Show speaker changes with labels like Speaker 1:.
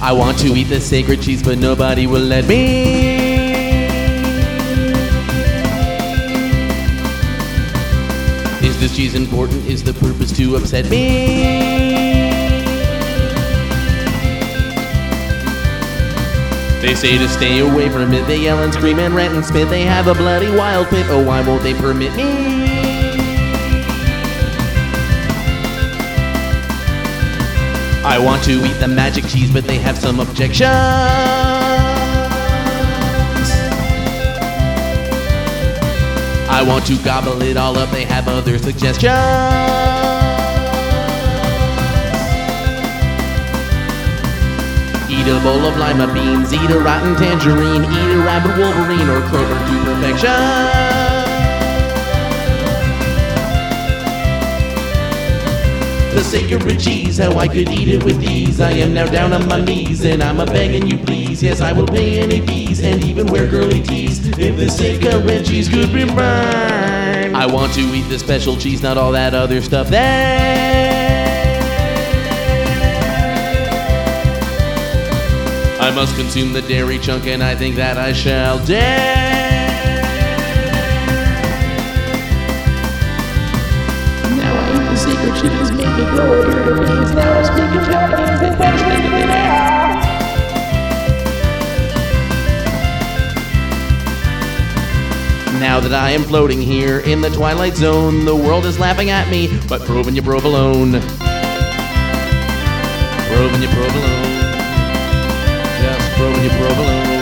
Speaker 1: I want to eat the sacred cheese, but nobody will let me. Is this cheese important? Is the purpose to upset me? They say to stay away from it. They yell and scream and rant and spit. They have a bloody wild pit. Oh, why won't they permit me? I want to eat the magic cheese, but they have some objections. I want to gobble it all up. They have other suggestions. Eat a bowl of lima beans, eat a rotten tangerine, eat a rabbit wolverine, or Kroger to perfection. The sacred cheese, how I could eat it with ease. I am now down on my knees, and I'm a begging you please. Yes, I will pay any fees, and even wear girly tees. If the sacred cheese could be mine. I want to eat the special cheese, not all that other stuff there. I must consume the dairy chunk, and I think that I shall dare.
Speaker 2: Now. Now
Speaker 1: that I am floating here in the twilight zone, the world is laughing at me, but proving you provolone. Proving you provolone. Just proving you really stupid.